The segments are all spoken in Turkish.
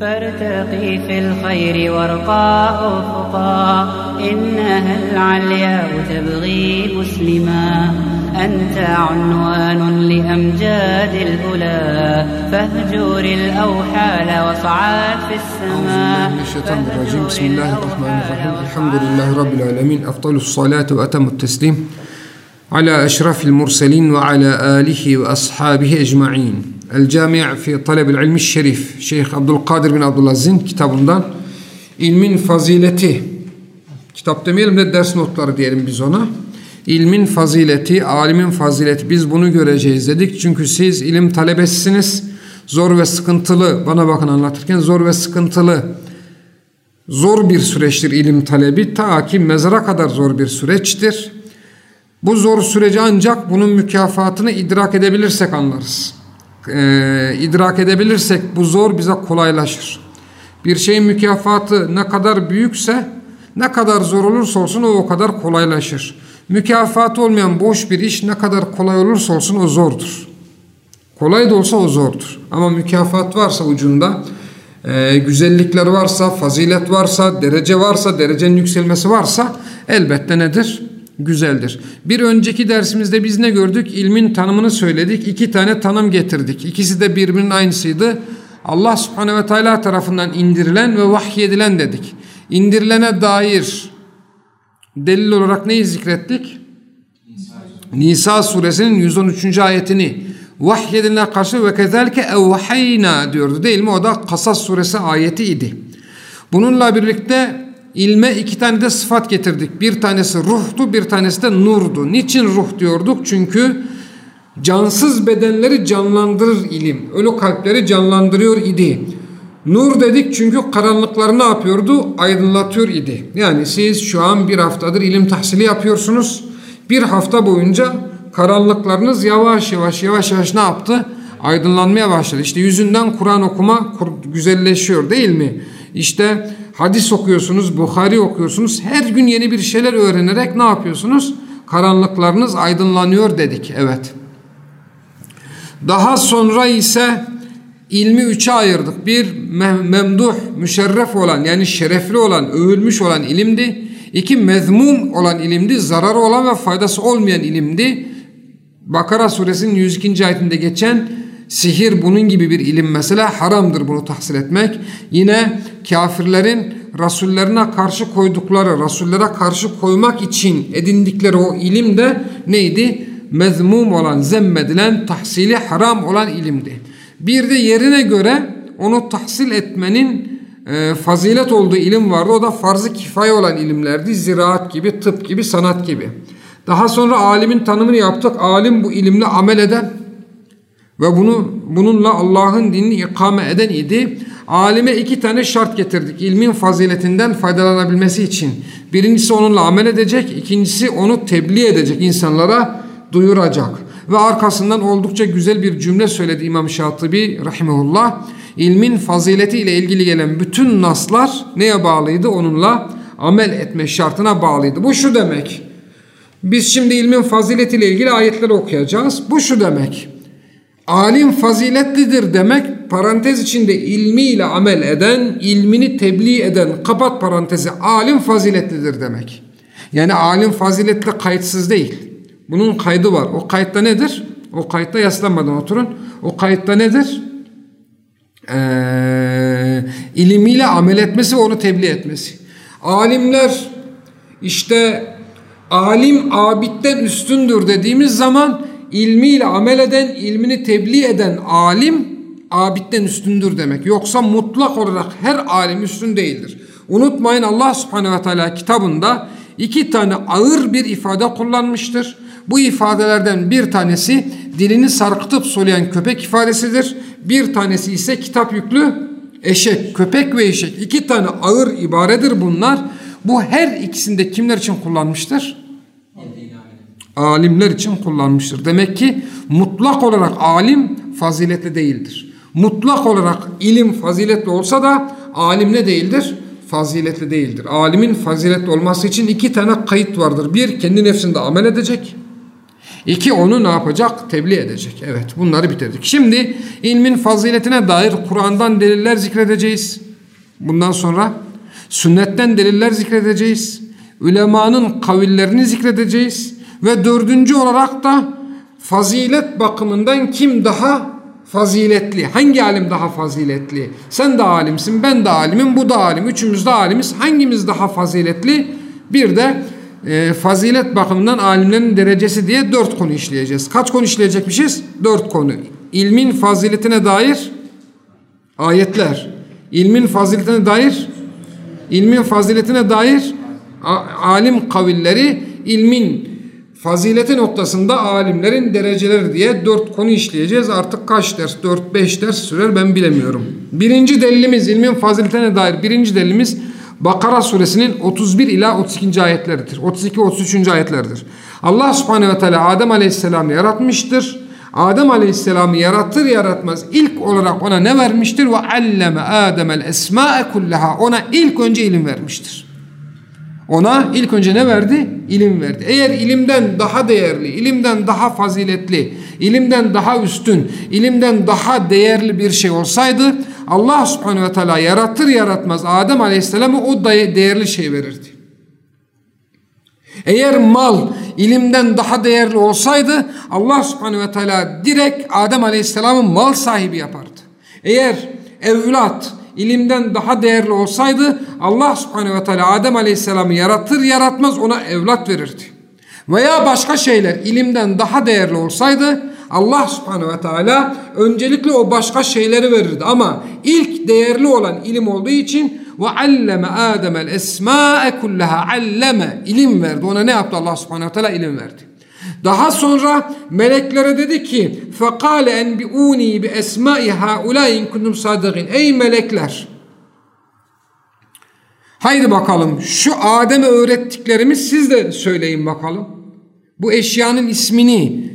فارتقي في الخير وارقى أفقا إنها العلياء تبغي مسلما. أنت عنوان لأمجاد الأولى فاهجر الأوحال واصعد في السماء من الشيطان الرجيم. بسم الله الرحمن الرحيم. الحمد لله رب العالمين. أفضل الصلاة وأتم التسليم على أشرف المرسلين وعلى آله وأصحابه أجمعين. El Cami' fi Taleb-ül İlmi Şerif Şeyh Abdülkadir bin Abdülaziz'in kitabından ilmin fazileti kitap demeyelim de ders notları diyelim biz ona. İlmin fazileti, alimin fazileti biz bunu göreceğiz dedik. Çünkü siz ilim talebesisiniz. Zor ve sıkıntılı, bana bakın anlatırken zor ve sıkıntılı zor bir süreçtir ilim talebi. Ta ki mezara kadar zor bir süreçtir. Bu zor süreci ancak bunun mükafatını idrak edebilirsek anlarız. Ee, idrak edebilirsek bu zor bize kolaylaşır. Bir şeyin mükafatı ne kadar büyükse ne kadar zor olursa olsun o o kadar kolaylaşır. Mükafatı olmayan boş bir iş ne kadar kolay olursa olsun o zordur. Kolay da olsa o zordur. Ama mükafat varsa ucunda, e, güzellikler varsa, fazilet varsa, derece varsa, derecenin yükselmesi varsa elbette nedir? Güzeldir. Bir önceki dersimizde biz ne gördük? İlmin tanımını söyledik. İki tane tanım getirdik. İkisi de birbirinin aynısıydı. Allah subhanehu ve teala tarafından indirilen ve vahyedilen dedik. İndirilene dair delil olarak neyi zikrettik? Nisa suresinin 113. ayetini vahyediline karşı ve kezelke evhayna diyordu değil mi? O da Kasas suresi ayeti idi. Bununla birlikte ilme iki tane de sıfat getirdik. Bir tanesi ruhtu, bir tanesi de nurdu. Niçin ruh diyorduk? Çünkü cansız bedenleri canlandırır ilim. Ölü kalpleri canlandırıyor idi. Nur dedik çünkü karanlıkları ne yapıyordu? Aydınlatıyor idi. Yani siz şu an bir haftadır ilim tahsili yapıyorsunuz. Bir hafta boyunca karanlıklarınız yavaş yavaş yavaş yavaş ne yaptı? Aydınlanmaya başladı. İşte yüzünden Kur'an okuma güzelleşiyor değil mi? İşte hadis okuyorsunuz, Bukhari okuyorsunuz. Her gün yeni bir şeyler öğrenerek ne yapıyorsunuz? Karanlıklarınız aydınlanıyor dedik. Evet. Daha sonra ise ilmi üçe ayırdık. Bir memduh, müşerref olan yani şerefli olan, övülmüş olan ilimdi. İki mezmum olan ilimdi, zararı olan ve faydası olmayan ilimdi. Bakara suresinin 102. ayetinde geçen sihir bunun gibi bir ilim mesela haramdır bunu tahsil etmek. Yine kafirlerin rasullerine karşı koydukları, rasullere karşı koymak için edindikleri o ilim de neydi? Mezmum olan, zemmedilen, tahsili haram olan ilimdi. Bir de yerine göre onu tahsil etmenin e, fazilet olduğu ilim vardı. O da farz-ı kifaye olan ilimlerdi. Ziraat gibi, tıp gibi, sanat gibi. Daha sonra alimin tanımını yaptık. Alim bu ilimle amel eden ve bunu bununla Allah'ın dinini ikame eden idi. Alime iki tane şart getirdik. İlmin faziletinden faydalanabilmesi için. Birincisi onunla amel edecek. ikincisi onu tebliğ edecek. insanlara duyuracak. Ve arkasından oldukça güzel bir cümle söyledi İmam Şatibi rahimahullah. İlmin fazileti ile ilgili gelen bütün naslar neye bağlıydı? Onunla amel etme şartına bağlıydı. Bu şu demek. Biz şimdi ilmin faziletiyle ilgili ayetleri okuyacağız. Bu şu demek. Alim faziletlidir demek parantez içinde ilmiyle amel eden, ilmini tebliğ eden kapat parantezi alim faziletlidir demek. Yani alim faziletli kayıtsız değil. Bunun kaydı var. O kayıtta nedir? O kayıtta yaslanmadan oturun. O kayıtta nedir? Ee, ilimiyle amel etmesi ve onu tebliğ etmesi. Alimler işte alim abitten üstündür dediğimiz zaman ilmiyle amel eden, ilmini tebliğ eden alim abitten üstündür demek. Yoksa mutlak olarak her alim üstün değildir. Unutmayın Allah subhanehu ve teala kitabında iki tane ağır bir ifade kullanmıştır. Bu ifadelerden bir tanesi dilini sarkıtıp soluyan köpek ifadesidir. Bir tanesi ise kitap yüklü eşek, köpek ve eşek. İki tane ağır ibaredir bunlar. Bu her ikisinde kimler için kullanmıştır? Alimler için kullanmıştır. Demek ki mutlak olarak alim faziletli değildir. Mutlak olarak ilim faziletli olsa da alim ne değildir? Faziletli değildir. Alimin faziletli olması için iki tane kayıt vardır. Bir, kendi nefsinde amel edecek. İki onu ne yapacak? Tebliğ edecek. Evet bunları bitirdik. Şimdi ilmin faziletine dair Kur'an'dan deliller zikredeceğiz. Bundan sonra sünnetten deliller zikredeceğiz. Ülemanın kavillerini zikredeceğiz. Ve dördüncü olarak da fazilet bakımından kim daha faziletli? Hangi alim daha faziletli? Sen de alimsin, ben de alimim, bu da alim. Üçümüz de alimiz. Hangimiz daha faziletli? Bir de e, fazilet bakımından alimlerin derecesi diye dört konu işleyeceğiz. Kaç konu işleyecekmişiz? Dört konu. İlmin faziletine dair ayetler. İlmin faziletine dair ilmin faziletine dair alim kavilleri, ilmin fazileti noktasında alimlerin dereceleri diye dört konu işleyeceğiz. Artık kaç ders? Dört beş ders sürer ben bilemiyorum. Birinci delilimiz ilmin faziletine dair birinci delilimiz Bakara suresinin 31 ila 32. ayetleridir. 32-33. ayetlerdir. Allah subhanehu ve teala Adem aleyhisselamı yaratmıştır. Adem aleyhisselamı yaratır yaratmaz ilk olarak ona ne vermiştir? Ve alleme Adem'el esma'e kullaha. Ona ilk önce ilim vermiştir. Ona ilk önce ne verdi? İlim verdi. Eğer ilimden daha değerli, ilimden daha faziletli, ilimden daha üstün, ilimden daha değerli bir şey olsaydı Allah subhanehu ve teala yaratır yaratmaz Adem aleyhisselamı o değerli şey verirdi. Eğer mal ilimden daha değerli olsaydı Allah subhanehu ve teala direkt Adem aleyhisselamı mal sahibi yapardı. Eğer evlat ilimden daha değerli olsaydı Allah subhanehu ve teala Adem aleyhisselamı yaratır yaratmaz ona evlat verirdi. Veya başka şeyler ilimden daha değerli olsaydı Allah subhanehu ve teala öncelikle o başka şeyleri verirdi. Ama ilk değerli olan ilim olduğu için ve alleme Adem'el esma'e kullaha ilim verdi. Ona ne yaptı Allah subhanehu ve teala ilim verdi. Daha sonra meleklere dedi ki فَقَالَ اَنْبِعُونِي بِاَسْمَاءِ هَاُولَٰئِ اِنْ كُنْتُمْ صَادِقِينَ Ey melekler! Haydi bakalım şu Adem'e öğrettiklerimi siz de söyleyin bakalım. Bu eşyanın ismini,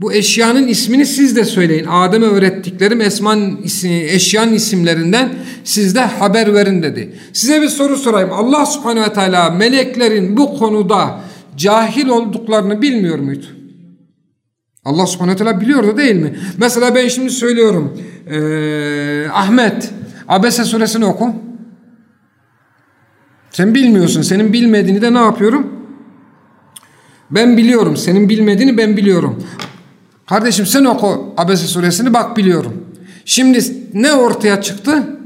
bu eşyanın ismini siz de söyleyin. Adem'e öğrettiklerim esman eşyanın isimlerinden siz de haber verin dedi. Size bir soru sorayım. Allah subhanehu ve teala meleklerin bu konuda cahil olduklarını bilmiyor muydu? Allah subhanahu teala biliyordu değil mi? Mesela ben şimdi söylüyorum. Ee, Ahmet Abese suresini oku. Sen bilmiyorsun. Senin bilmediğini de ne yapıyorum? Ben biliyorum. Senin bilmediğini ben biliyorum. Kardeşim sen oku Abese suresini bak biliyorum. Şimdi ne ortaya çıktı?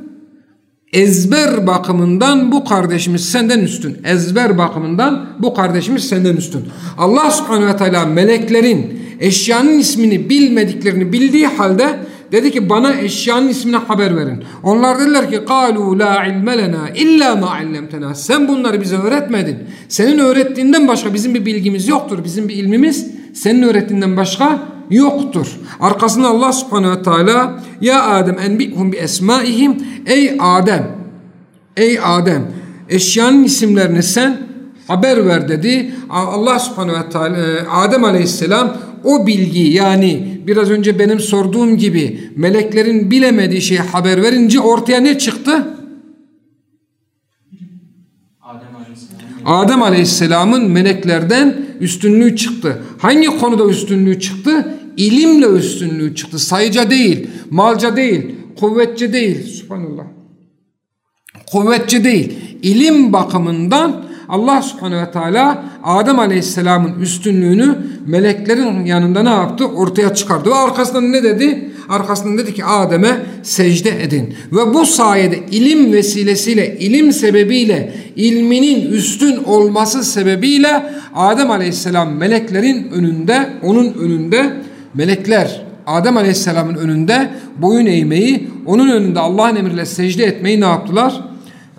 ezber bakımından bu kardeşimiz senden üstün. Ezber bakımından bu kardeşimiz senden üstün. Allah subhanehu ve teala meleklerin eşyanın ismini bilmediklerini bildiği halde dedi ki bana eşyanın ismine haber verin. Onlar dediler ki kalu la ilme lena illa ma allamtena. Sen bunları bize öğretmedin. Senin öğrettiğinden başka bizim bir bilgimiz yoktur. Bizim bir ilmimiz senin öğrettiğinden başka yoktur. Arkasında Allah subhanehu ve teala ya Adem enbihum bi esmaihim ey Adem ey Adem eşyanın isimlerini sen haber ver dedi. Allah subhanehu ve teala e, Adem aleyhisselam o bilgi yani biraz önce benim sorduğum gibi meleklerin bilemediği şeyi haber verince ortaya ne çıktı? Adem Aleyhisselam'ın meleklerden üstünlüğü çıktı. Hangi konuda üstünlüğü çıktı? İlimle üstünlüğü çıktı. Sayıca değil, malca değil, kuvvetçe değil. Subhanallah. Kuvvetçe değil. İlim bakımından Allah subhanehu ve teala Adem aleyhisselamın üstünlüğünü meleklerin yanında ne yaptı? Ortaya çıkardı. Ve arkasından ne dedi? Arkasından dedi ki Adem'e secde edin. Ve bu sayede ilim vesilesiyle, ilim sebebiyle, ilminin üstün olması sebebiyle Adem aleyhisselam meleklerin önünde, onun önünde melekler Adem Aleyhisselam'ın önünde boyun eğmeyi, onun önünde Allah'ın emriyle secde etmeyi ne yaptılar?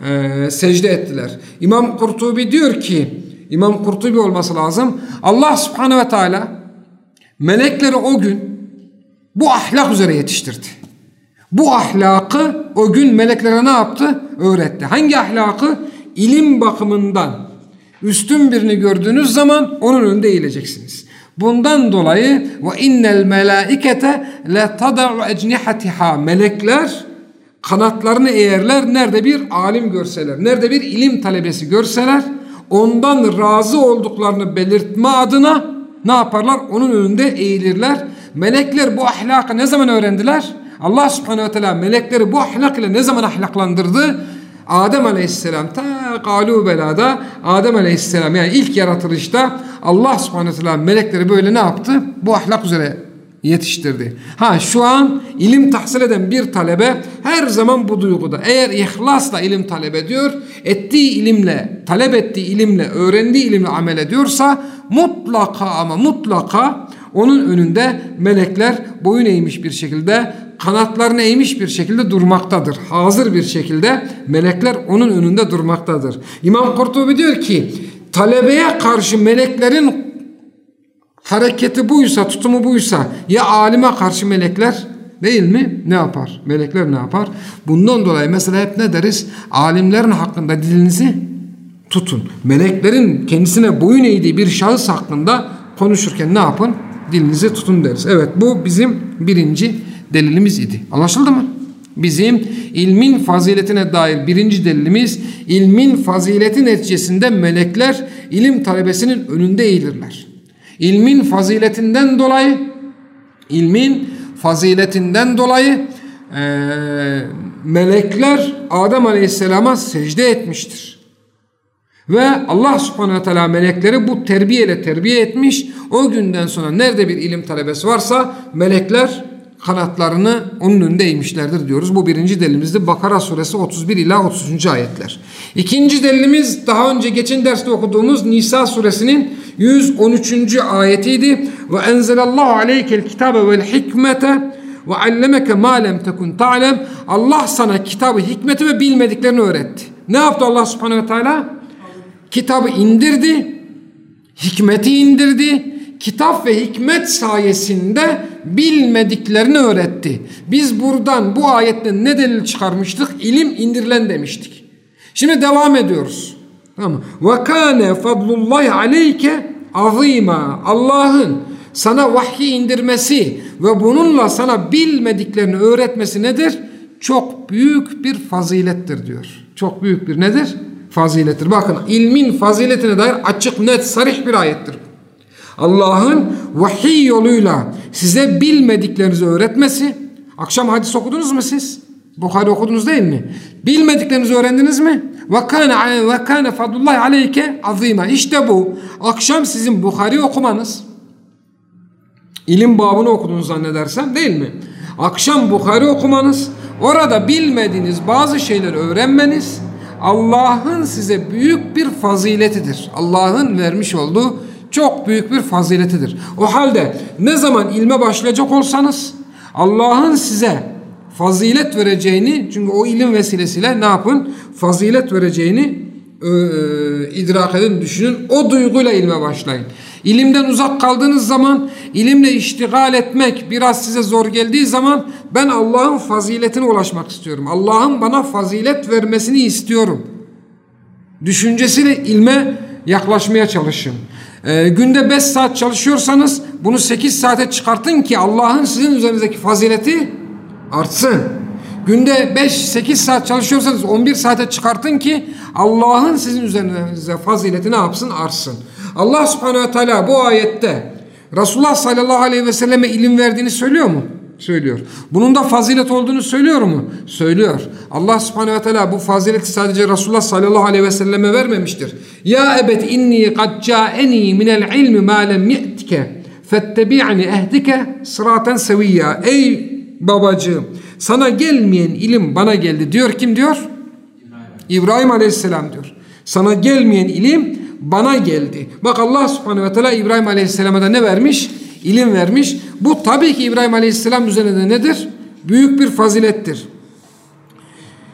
Ee, secde ettiler. İmam Kurtubi diyor ki, İmam Kurtubi olması lazım. Allah Subhanahu ve Teala melekleri o gün bu ahlak üzere yetiştirdi. Bu ahlakı o gün meleklere ne yaptı? Öğretti. Hangi ahlakı? İlim bakımından üstün birini gördüğünüz zaman onun önünde eğileceksiniz. Bundan dolayı ve innel melaikete la tada'u ecnihatiha melekler kanatlarını eğerler nerede bir alim görseler, nerede bir ilim talebesi görseler ondan razı olduklarını belirtme adına ne yaparlar? Onun önünde eğilirler. Melekler bu ahlakı ne zaman öğrendiler? Allah subhanehu ve teala melekleri bu ahlak ile ne zaman ahlaklandırdı? Adem aleyhisselam ta kalu belada Adem aleyhisselam yani ilk yaratılışta Allah subhanehu ve teala melekleri böyle ne yaptı? Bu ahlak üzere yetiştirdi. Ha şu an ilim tahsil eden bir talebe her zaman bu duyguda. Eğer ihlasla ilim talep ediyor, ettiği ilimle, talep ettiği ilimle, öğrendiği ilimle amel ediyorsa mutlaka ama mutlaka onun önünde melekler boyun eğmiş bir şekilde, kanatlarını eğmiş bir şekilde durmaktadır. Hazır bir şekilde melekler onun önünde durmaktadır. İmam Kurtubi diyor ki talebeye karşı meleklerin hareketi buysa, tutumu buysa ya alime karşı melekler değil mi? Ne yapar? Melekler ne yapar? Bundan dolayı mesela hep ne deriz? Alimlerin hakkında dilinizi tutun. Meleklerin kendisine boyun eğdiği bir şahıs hakkında konuşurken ne yapın? Dilinizi tutun deriz. Evet bu bizim birinci delilimiz idi. Anlaşıldı mı? Bizim ilmin faziletine dair birinci delilimiz ilmin fazileti neticesinde melekler ilim talebesinin önünde eğilirler. İlmin faziletinden dolayı ilmin faziletinden dolayı e, melekler Adem Aleyhisselam'a secde etmiştir. Ve Allah subhanahu teala melekleri bu terbiyeyle terbiye etmiş. O günden sonra nerede bir ilim talebesi varsa melekler kanatlarını onun önünde eğmişlerdir diyoruz. Bu birinci delilimizde Bakara suresi 31 ila 30. ayetler. İkinci delilimiz daha önce geçen derste okuduğumuz Nisa suresinin 113. ayetiydi. Ve enzelallahu aleykel kitabe vel hikmete ve allemeke ma lem tekun ta'lem. Allah sana kitabı, hikmeti ve bilmediklerini öğretti. Ne yaptı Allah subhanehu ve teala? Kitabı indirdi, hikmeti indirdi. Kitap ve hikmet sayesinde bilmediklerini öğretti. Biz buradan bu ayetten ne delil çıkarmıştık? İlim indirilen demiştik. Şimdi devam ediyoruz. Tamam. Ve kâne fadlullahi aleyke azîmâ. Allah'ın sana vahyi indirmesi ve bununla sana bilmediklerini öğretmesi nedir? Çok büyük bir fazilettir diyor. Çok büyük bir nedir? Fazilettir. Bakın ilmin faziletine dair açık net sarih bir ayettir. Allah'ın vahiy yoluyla size bilmediklerinizi öğretmesi. Akşam hadis okudunuz mu siz? Bukhari okudunuz değil mi? Bilmediklerinizi öğrendiniz mi? Ve kâne fadlullahi aleyke azîmâ. İşte bu. Akşam sizin Bukhari okumanız. İlim babını okudunuz zannedersem değil mi? Akşam Bukhari okumanız. Orada bilmediğiniz bazı şeyleri öğrenmeniz Allah'ın size büyük bir faziletidir. Allah'ın vermiş olduğu çok büyük bir faziletidir. O halde ne zaman ilme başlayacak olsanız Allah'ın size fazilet vereceğini çünkü o ilim vesilesiyle ne yapın? Fazilet vereceğini idrak edin, düşünün. O duyguyla ilme başlayın. İlimden uzak kaldığınız zaman ilimle iştigal etmek biraz size zor geldiği zaman ben Allah'ın faziletine ulaşmak istiyorum. Allah'ın bana fazilet vermesini istiyorum. Düşüncesiyle ilme yaklaşmaya çalışın. Ee, günde 5 saat çalışıyorsanız bunu 8 saate çıkartın ki Allah'ın sizin üzerinizdeki fazileti artsın. Günde 5-8 saat çalışıyorsanız 11 saate çıkartın ki Allah'ın sizin üzerinize fazileti ne yapsın? Artsın. Allah subhanehu teala bu ayette Resulullah sallallahu aleyhi ve selleme ilim verdiğini söylüyor mu? Söylüyor. Bunun da fazilet olduğunu söylüyor mu? Söylüyor. Allah subhanehu ve teala bu fazileti sadece Resulullah sallallahu aleyhi ve selleme vermemiştir. Ya ebet inni kad ca'eni minel ilmi ma lem ye'tike fettebi'ni ehdike sıraten seviyya. Ey babacığım sana gelmeyen ilim bana geldi diyor. Kim diyor? İbrahim aleyhisselam diyor. Sana gelmeyen ilim bana geldi. Bak Allah subhanehu ve teala İbrahim aleyhisselama da ne vermiş? İlim vermiş. Bu tabii ki İbrahim aleyhisselam üzerinde nedir? Büyük bir fazilettir.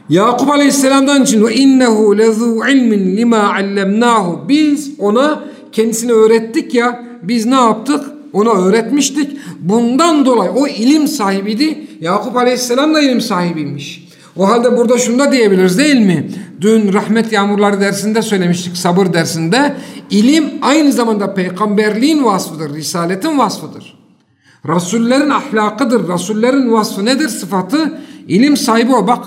Yakup aleyhisselamdan için ve innehu lezu ilmin lima allemnahu biz ona kendisini öğrettik ya biz ne yaptık? Ona öğretmiştik. Bundan dolayı o ilim sahibiydi. Yakup aleyhisselam da ilim sahibiymiş. O halde burada şunu da diyebiliriz değil mi? Dün rahmet yağmurları dersinde söylemiştik sabır dersinde. İlim aynı zamanda peygamberliğin vasfıdır, risaletin vasfıdır. Rasullerin ahlakıdır, Rasullerin vasfı nedir? Sıfatı ilim sahibi o. Bak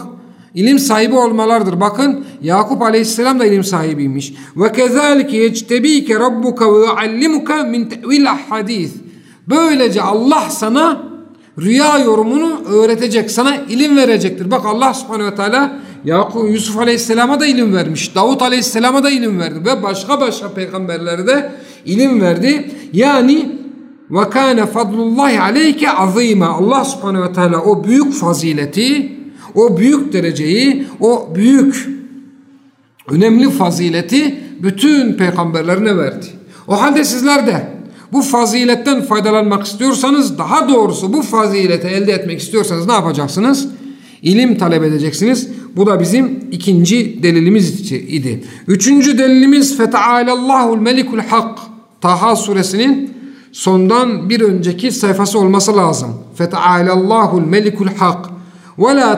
İlim sahibi olmalardır. Bakın Yakup Aleyhisselam da ilim sahibiymiş. Ve kezalike yectebike rabbuka ve yuallimuka min te'vil hadis. Böylece Allah sana rüya yorumunu öğretecek. Sana ilim verecektir. Bak Allah subhanehu ve teala Yakup, Yusuf Aleyhisselam'a da ilim vermiş. Davut Aleyhisselam'a da ilim verdi. Ve başka başka peygamberlere de ilim verdi. Yani ve kâne fadlullahi aleyke azîmâ. Allah subhanehu ve teala o büyük fazileti, o büyük dereceyi, o büyük önemli fazileti bütün peygamberlerine verdi. O halde sizler de bu faziletten faydalanmak istiyorsanız, daha doğrusu bu fazileti elde etmek istiyorsanız ne yapacaksınız? İlim talep edeceksiniz. Bu da bizim ikinci delilimiz idi. Üçüncü delilimiz Fetealallahul Melikul Hak. Taha suresinin sondan bir önceki sayfası olması lazım. Fetealallahul Melikul Hak.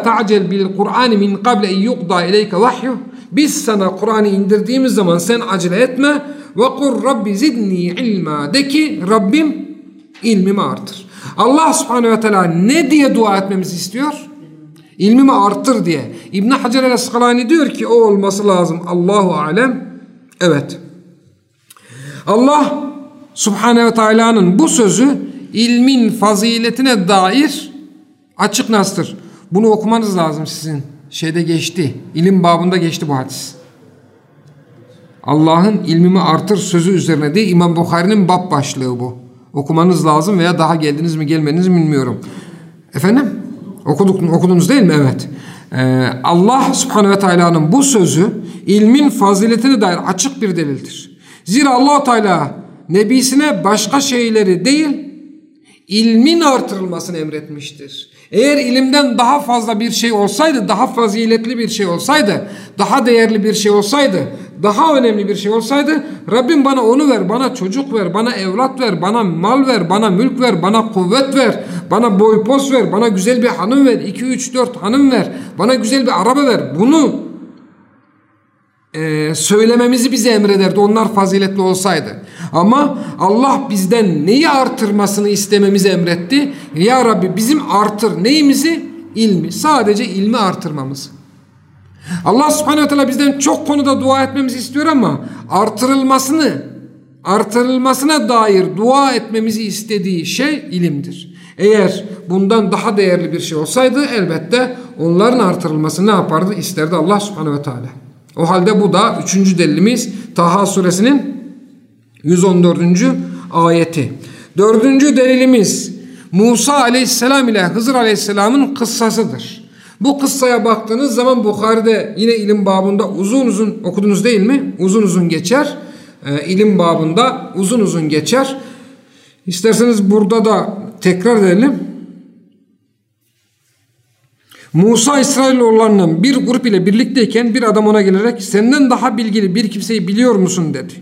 Ta'cel bil Kur'an min qabl en yuqda ileyke vahyuh. Biz sana Kur'an'ı indirdiğimiz zaman sen acele etme. Kur Rabbi zidni ilma. De ki Rabbim ilmimi artır. Allah subhanehu ve teala ne diye dua etmemizi istiyor? İlmimi arttır diye. İbn Hacer el-Asqalani diyor ki o olması lazım. Allahu alem. Evet. Allah Subhanehu ve Teala'nın bu sözü ilmin faziletine dair açık nastır. Bunu okumanız lazım sizin. Şeyde geçti. İlim babında geçti bu hadis. Allah'ın ilmimi artır sözü üzerine de İmam Bukhari'nin bab başlığı bu. Okumanız lazım veya daha geldiniz mi gelmeniz mi bilmiyorum. Efendim? Okuduk, okudunuz değil mi? Evet. Ee, Allah subhanehu ve teala'nın bu sözü ilmin faziletine dair açık bir delildir. Zira allah Teala nebisine başka şeyleri değil ilmin artırılmasını emretmiştir. Eğer ilimden daha fazla bir şey olsaydı, daha faziletli bir şey olsaydı, daha değerli bir şey olsaydı, daha önemli bir şey olsaydı Rabbim bana onu ver, bana çocuk ver, bana evlat ver, bana mal ver, bana mülk ver, bana kuvvet ver, bana boy pos ver, bana güzel bir hanım ver, 2 3 4 hanım ver, bana güzel bir araba ver. Bunu e, söylememizi bize emrederdi onlar faziletli olsaydı. Ama Allah bizden neyi artırmasını istememizi emretti. Ya Rabbi bizim artır neyimizi? İlmi. Sadece ilmi artırmamız. Allah subhanehu teala bizden çok konuda dua etmemizi istiyor ama artırılmasını artırılmasına dair dua etmemizi istediği şey ilimdir. Eğer bundan daha değerli bir şey olsaydı elbette onların artırılması ne yapardı? İsterdi Allah subhanehu ve teala. O halde bu da üçüncü delilimiz Taha suresinin 114. ayeti. Dördüncü delilimiz Musa aleyhisselam ile Hızır aleyhisselamın kıssasıdır. Bu kıssaya baktığınız zaman Bukhari'de yine ilim babında uzun uzun okudunuz değil mi? Uzun uzun geçer. Ee, ilim babında uzun uzun geçer. İsterseniz burada da tekrar edelim. Musa İsrailoğullarının bir grup ile birlikteyken bir adam ona gelerek senden daha bilgili bir kimseyi biliyor musun dedi.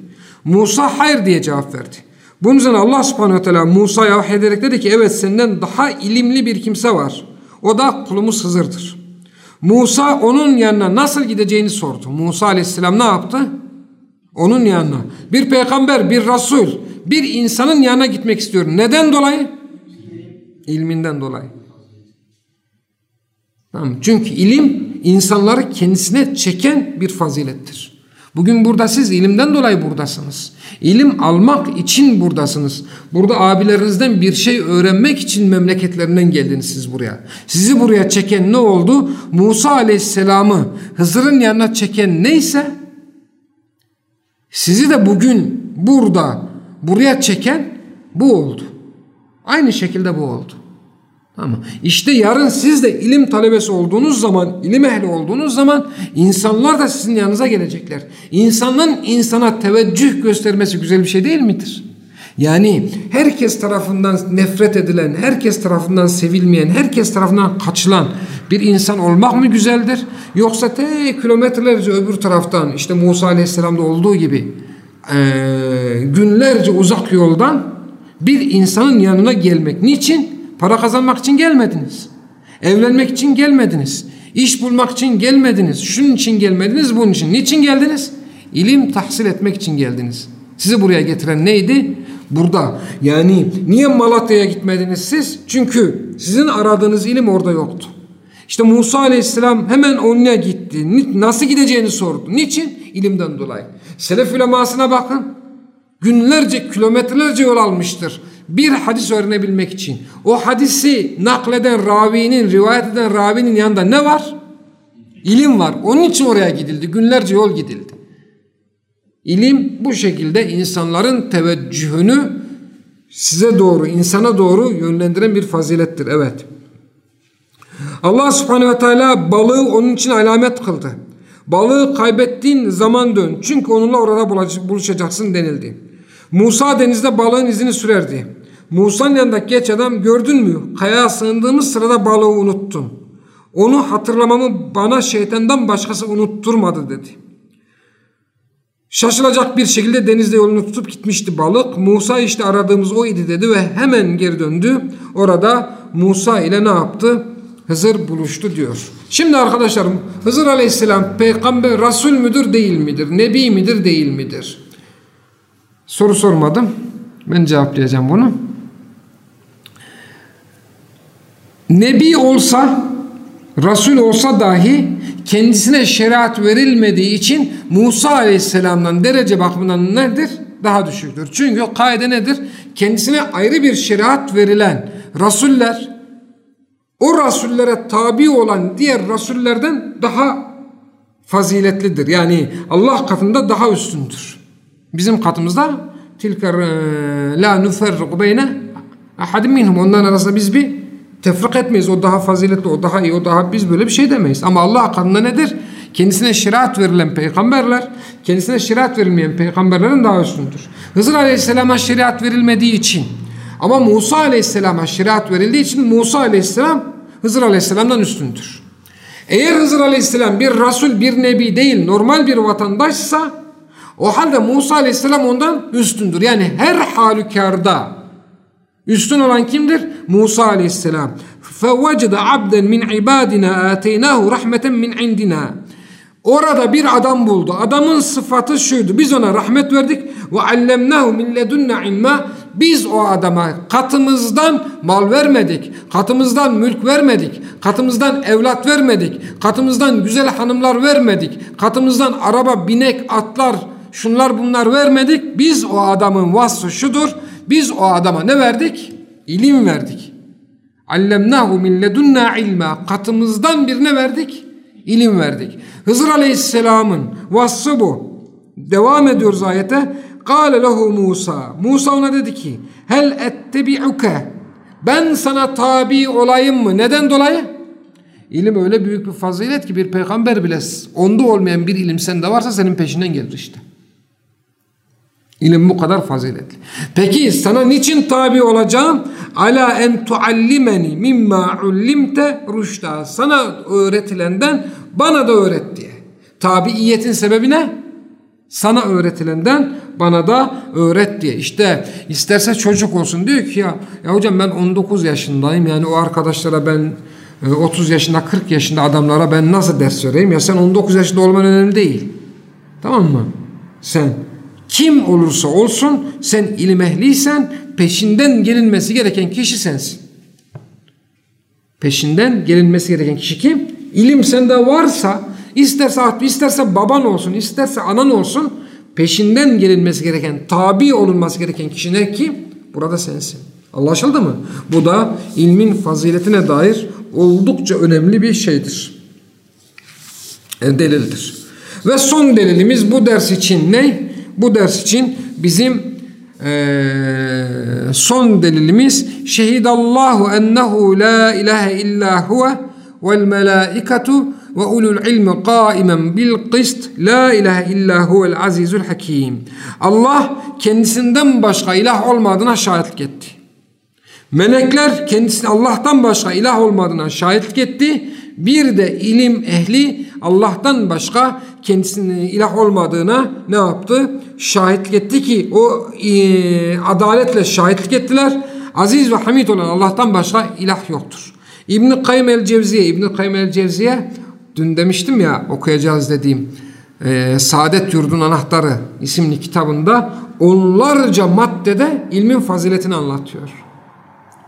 Musa hayır diye cevap verdi. Bunun üzerine Allah subhanehu ve teala Musa'ya vahyederek dedi ki evet senden daha ilimli bir kimse var. O da kulumuz Hızır'dır. Musa onun yanına nasıl gideceğini sordu. Musa aleyhisselam ne yaptı? Onun yanına. Bir peygamber, bir rasul, bir insanın yanına gitmek istiyor. Neden dolayı? İlminden dolayı. Tamam. Çünkü ilim insanları kendisine çeken bir fazilettir. Bugün burada siz ilimden dolayı buradasınız. İlim almak için buradasınız. Burada abilerinizden bir şey öğrenmek için memleketlerinden geldiniz siz buraya. Sizi buraya çeken ne oldu? Musa aleyhisselamı Hızır'ın yanına çeken neyse sizi de bugün burada buraya çeken bu oldu. Aynı şekilde bu oldu. Tamam. İşte yarın siz de ilim talebesi olduğunuz zaman, ilim ehli olduğunuz zaman insanlar da sizin yanınıza gelecekler. İnsanın insana teveccüh göstermesi güzel bir şey değil midir? Yani herkes tarafından nefret edilen, herkes tarafından sevilmeyen, herkes tarafından kaçılan bir insan olmak mı güzeldir? Yoksa te kilometrelerce öbür taraftan işte Musa Aleyhisselam'da olduğu gibi e, günlerce uzak yoldan bir insanın yanına gelmek. Niçin? Para kazanmak için gelmediniz. Evlenmek için gelmediniz. İş bulmak için gelmediniz. Şunun için gelmediniz, bunun için. Niçin geldiniz? İlim tahsil etmek için geldiniz. Sizi buraya getiren neydi? Burada. Yani niye Malatya'ya gitmediniz siz? Çünkü sizin aradığınız ilim orada yoktu. İşte Musa aleyhisselam hemen onunla gitti. Nasıl gideceğini sordu. Niçin? İlimden dolayı. Selef ulemasına bakın. Günlerce, kilometrelerce yol almıştır. Bir hadis öğrenebilmek için. O hadisi nakleden ravinin, rivayet eden ravinin yanında ne var? İlim var. Onun için oraya gidildi. Günlerce yol gidildi. İlim bu şekilde insanların teveccühünü size doğru, insana doğru yönlendiren bir fazilettir. Evet. Allah subhanehu ve teala balığı onun için alamet kıldı. Balığı kaybettiğin zaman dön. Çünkü onunla orada buluşacaksın denildi. Musa denizde balığın izini sürerdi. Musa'nın yanındaki geç adam gördün mü? Kayaya sığındığımız sırada balığı unuttun. Onu hatırlamamı bana şeytandan başkası unutturmadı dedi. Şaşılacak bir şekilde denizde yolunu tutup gitmişti balık. Musa işte aradığımız o idi dedi ve hemen geri döndü. Orada Musa ile ne yaptı? Hızır buluştu diyor. Şimdi arkadaşlarım Hızır aleyhisselam peygamber Resul müdür değil midir? Nebi midir değil midir? Soru sormadım. Ben cevaplayacağım bunu. Nebi olsa Resul olsa dahi kendisine şeriat verilmediği için Musa Aleyhisselam'dan derece bakımından nedir? Daha düşüktür. Çünkü kaide nedir? Kendisine ayrı bir şeriat verilen Rasuller o Rasullere tabi olan diğer Rasullerden daha faziletlidir. Yani Allah katında daha üstündür. Bizim katımızda tilka e, la nuferriku beyne ahadim minhum. Onların arasında biz bir tefrik etmeyiz. O daha faziletli, o daha iyi, o daha biz böyle bir şey demeyiz. Ama Allah katında nedir? Kendisine şeriat verilen peygamberler, kendisine şeriat verilmeyen peygamberlerin daha üstündür. Hızır Aleyhisselam'a şeriat verilmediği için ama Musa Aleyhisselam'a şeriat verildiği için Musa Aleyhisselam Hızır Aleyhisselam'dan üstündür. Eğer Hızır Aleyhisselam bir Resul, bir Nebi değil, normal bir vatandaşsa o halde Musa Aleyhisselam ondan üstündür. Yani her halükarda üstün olan kimdir? Musa Aleyhisselam. فَوَجَدَ عَبْدًا مِنْ عِبَادِنَا آتَيْنَاهُ رَحْمَةً مِنْ عِنْدِنَا Orada bir adam buldu. Adamın sıfatı şuydu. Biz ona rahmet verdik. Ve allemnahu min ledunna ilma. Biz o adama katımızdan mal vermedik. Katımızdan mülk vermedik. Katımızdan evlat vermedik. Katımızdan güzel hanımlar vermedik. Katımızdan araba, binek, atlar, şunlar bunlar vermedik. Biz o adamın vasfı şudur. Biz o adama ne verdik? İlim verdik. Allemnahu min ledunna ilma. Katımızdan birine verdik ilim verdik. Hızır Aleyhisselam'ın vasfı bu. Devam ediyoruz ayete. Kale lehu Musa. Musa ona dedi ki hel ettebi'uke ben sana tabi olayım mı? Neden dolayı? İlim öyle büyük bir fazilet ki bir peygamber bile onda olmayan bir ilim sende varsa senin peşinden gelir işte. İlim bu kadar faziletli. Peki sana niçin tabi olacağım? Ala en tuallimeni mimma ullimte rüşta. Sana öğretilenden bana da öğret diye. Tabiiyetin sebebi ne? Sana öğretilenden bana da öğret diye. İşte isterse çocuk olsun diyor ki ya, ya hocam ben 19 yaşındayım yani o arkadaşlara ben 30 e, yaşında 40 yaşında adamlara ben nasıl ders vereyim ya sen 19 yaşında olman önemli değil. Tamam mı? Sen kim olursa olsun sen ilim ehliysen peşinden gelinmesi gereken kişi sensin. Peşinden gelinmesi gereken kişi kim? İlim sende varsa isterse isterse baban olsun isterse anan olsun peşinden gelinmesi gereken tabi olunması gereken kişi ne ki? Burada sensin. Anlaşıldı mı? Bu da ilmin faziletine dair oldukça önemli bir şeydir. E, delildir. Ve son delilimiz bu ders için ne? Bu ders için bizim e, son delilimiz şehidallahu ennehu la ilahe illa huve vel melaiketu ve ulul ilmi kaimen bil qist la ilahe illa huvel azizul hakim. Allah kendisinden başka ilah olmadığına şahitlik etti. Melekler kendisine Allah'tan başka ilah olmadığına şahitlik etti. Bir de ilim ehli Allah'tan başka kendisinin ilah olmadığına ne yaptı? Şahitlik etti ki o e, adaletle şahitlik ettiler. Aziz ve hamid olan Allah'tan başka ilah yoktur. İbn-i Kayyum el-Cevziye, İbn-i Kayyum el-Cevziye dün demiştim ya okuyacağız dediğim e, Saadet Yurdun Anahtarı isimli kitabında onlarca maddede ilmin faziletini anlatıyor.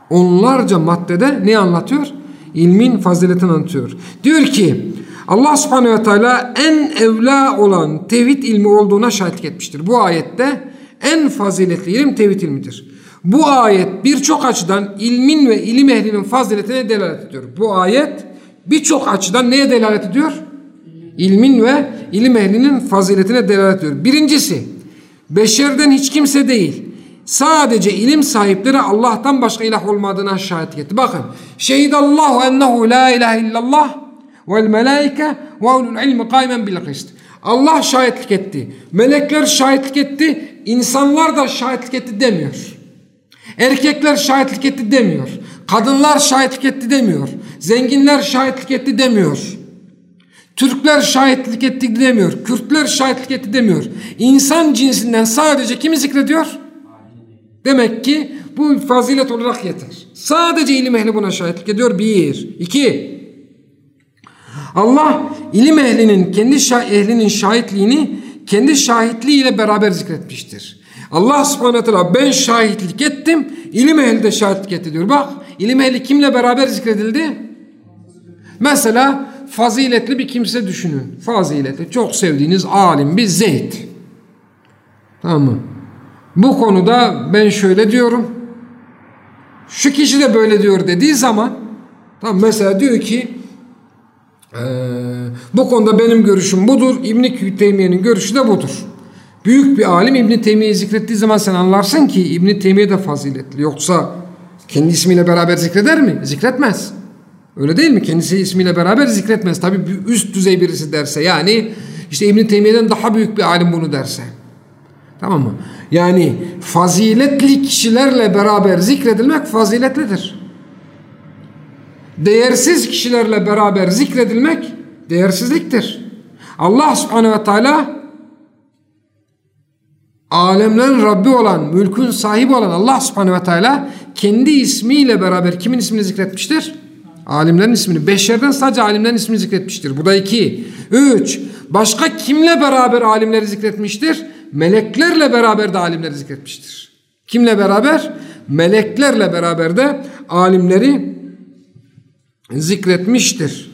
Onlarca maddede ne anlatıyor? İlmin faziletini anlatıyor. Diyor ki Allah subhanehu ve teala en evla olan tevhid ilmi olduğuna şahitlik etmiştir. Bu ayette en faziletli ilim tevhid ilmidir. Bu ayet birçok açıdan ilmin ve ilim ehlinin faziletine delalet ediyor. Bu ayet birçok açıdan neye delalet ediyor? İlmin ve ilim ehlinin faziletine delalet ediyor. Birincisi, beşerden hiç kimse değil. Sadece ilim sahipleri Allah'tan başka ilah olmadığına şahitlik etti. Bakın, şehidallahu ennehu la ilahe illallah vel melaike ve ulul ilmi kaymen bil kist. Allah şahitlik etti. Melekler şahitlik etti. insanlar da şahitlik etti demiyor. Erkekler şahitlik etti demiyor. Kadınlar şahitlik etti demiyor. Zenginler şahitlik etti demiyor. Türkler şahitlik etti demiyor. Kürtler şahitlik etti demiyor. İnsan cinsinden sadece kimi zikrediyor? Demek ki bu fazilet olarak yeter. Sadece ilim ehli buna şahitlik ediyor. Bir. iki. Allah ilim ehlinin kendi şah ehlinin şahitliğini kendi şahitliğiyle beraber zikretmiştir. Allah subhanahu teala ben şahitlik ettim, ilim ehli de şahitlik etti diyor. Bak ilim ehli kimle beraber zikredildi? Mesela faziletli bir kimse düşünün. Faziletli, çok sevdiğiniz alim bir Zeyd. Tamam mı? Bu konuda ben şöyle diyorum. Şu kişi de böyle diyor dediği zaman tamam mesela diyor ki ee, bu konuda benim görüşüm budur. İbn-i Teymiye'nin görüşü de budur. Büyük bir alim İbn-i Teymiye'yi zikrettiği zaman sen anlarsın ki İbn-i Teymiye de faziletli. Yoksa kendi ismiyle beraber zikreder mi? Zikretmez. Öyle değil mi? Kendisi ismiyle beraber zikretmez. Tabi üst düzey birisi derse yani işte İbn-i Teymiye'den daha büyük bir alim bunu derse. Tamam mı? Yani faziletli kişilerle beraber zikredilmek faziletlidir. Değersiz kişilerle beraber zikredilmek değersizliktir. Allah subhanehu ve teala alemlerin Rabbi olan, mülkün sahibi olan Allah subhanehu ve teala kendi ismiyle beraber kimin ismini zikretmiştir? Alimlerin ismini. Beşerden sadece alimlerin ismini zikretmiştir. Bu da iki. Üç. Başka kimle beraber alimleri zikretmiştir? Meleklerle beraber de alimleri zikretmiştir. Kimle beraber? Meleklerle beraber de alimleri zikretmiştir.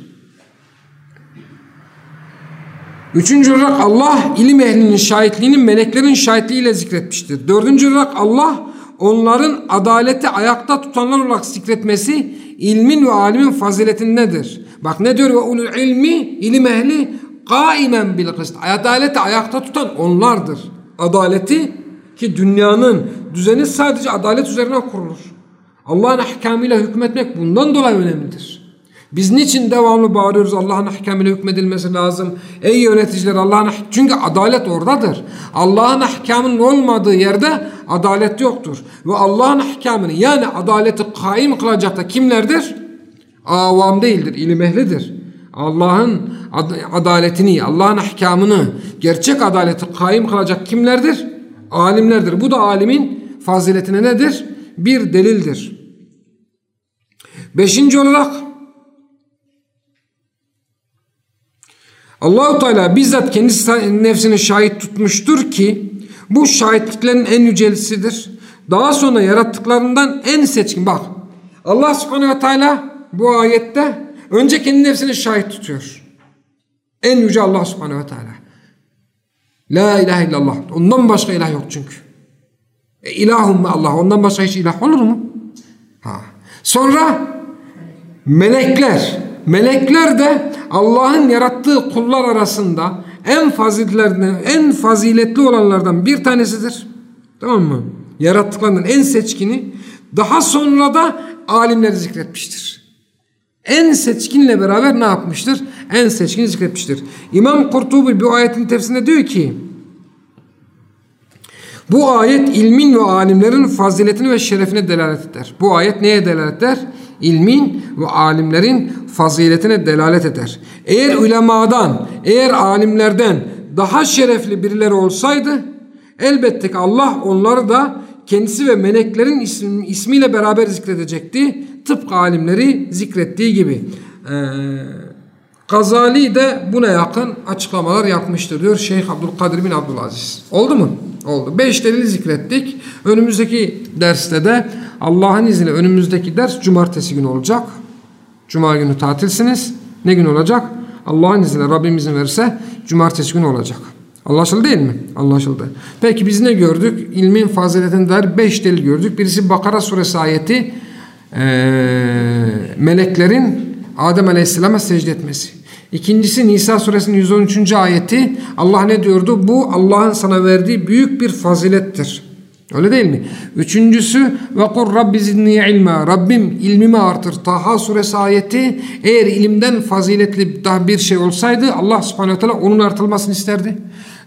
Üçüncü olarak Allah ilim ehlinin şahitliğini meleklerin şahitliğiyle zikretmiştir. Dördüncü olarak Allah onların adaleti ayakta tutanlar olarak zikretmesi ilmin ve alimin faziletindedir. Bak ne diyor ve ulul ilmi ilim ehli kaimen bil kıst. Adaleti ayakta tutan onlardır. Adaleti ki dünyanın düzeni sadece adalet üzerine kurulur. Allah'ın ahkamıyla hükmetmek bundan dolayı önemlidir. Biz niçin devamlı bağırıyoruz Allah'ın ahkamıyla hükmedilmesi lazım? Ey yöneticiler Allah'ın çünkü adalet oradadır. Allah'ın ahkamının olmadığı yerde adalet yoktur. Ve Allah'ın ahkamını yani adaleti kaim kılacak da kimlerdir? Avam değildir, ilim ehlidir. Allah'ın adaletini, Allah'ın ahkamını, gerçek adaleti kaim kılacak kimlerdir? Alimlerdir. Bu da alimin faziletine nedir? Bir delildir. Beşinci olarak Allahu Teala bizzat kendisi nefsini şahit tutmuştur ki bu şahitliklerin en yücelisidir. Daha sonra yarattıklarından en seçkin. Bak Allah subhanehu ve teala bu ayette önce kendi nefsini şahit tutuyor. En yüce Allah subhanehu ve teala. La ilahe illallah. Ondan başka ilah yok çünkü. E, ilahum Allah. Ondan başka hiç ilah olur mu? Ha. Sonra melekler. Melekler de Allah'ın yarattığı kullar arasında en faziletlerden, en faziletli olanlardan bir tanesidir. Tamam mı? Yarattıklarından en seçkini. Daha sonra da alimleri zikretmiştir. En seçkinle beraber ne yapmıştır? En seçkini zikretmiştir. İmam Kurtubi bu ayetin tefsirinde diyor ki bu ayet ilmin ve alimlerin faziletini ve şerefine delalet eder. Bu ayet neye delalet eder? ilmin ve alimlerin faziletine delalet eder. Eğer ulemadan, eğer alimlerden daha şerefli birileri olsaydı elbette ki Allah onları da kendisi ve meleklerin ismi, ismiyle beraber zikredecekti. Tıpkı alimleri zikrettiği gibi. Ee, Gazali de buna yakın açıklamalar yapmıştır diyor Şeyh Abdülkadir bin Abdülaziz. Oldu mu? Oldu. Beş delili zikrettik. Önümüzdeki derste de Allah'ın izniyle önümüzdeki ders cumartesi günü olacak. Cuma günü tatilsiniz. Ne gün olacak? Allah'ın izniyle Rabbimizin verirse cumartesi günü olacak. Anlaşıldı değil mi? Anlaşıldı. Peki biz ne gördük? İlmin faziletine dair beş delil gördük. Birisi Bakara suresi ayeti ee, meleklerin Adem Aleyhisselam'a secde etmesi. İkincisi Nisa suresinin 113. ayeti Allah ne diyordu? Bu Allah'ın sana verdiği büyük bir fazilettir. Öyle değil mi? Üçüncüsü ve kur rabbi zidni ilma. Rabbim ilmimi artır. Taha suresi ayeti eğer ilimden faziletli daha bir şey olsaydı Allah subhanahu teala onun artılmasını isterdi.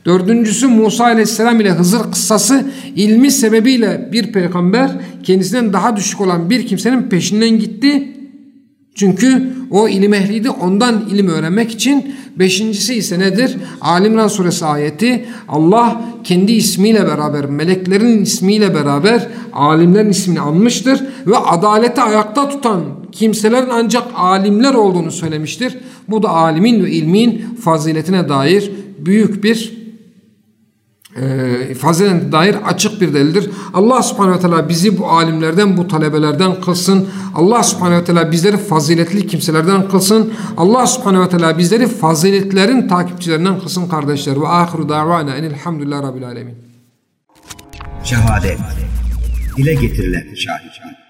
Dördüncüsü Musa aleyhisselam ile Hızır kıssası ilmi sebebiyle bir peygamber kendisinden daha düşük olan bir kimsenin peşinden gitti. Çünkü o ilim ehliydi ondan ilim öğrenmek için. Beşincisi ise nedir? Alimran suresi ayeti Allah kendi ismiyle beraber meleklerin ismiyle beraber alimlerin ismini almıştır ve adaleti ayakta tutan kimselerin ancak alimler olduğunu söylemiştir. Bu da alimin ve ilmin faziletine dair büyük bir e, dair açık bir delildir. Allah subhanehu ve teala bizi bu alimlerden, bu talebelerden kılsın. Allah subhanehu ve teala bizleri faziletli kimselerden kılsın. Allah subhanehu ve teala bizleri faziletlerin takipçilerinden kılsın kardeşler. Ve ahiru davana enilhamdülillah rabbil alemin. Şehadet. Dile getirilen şahit.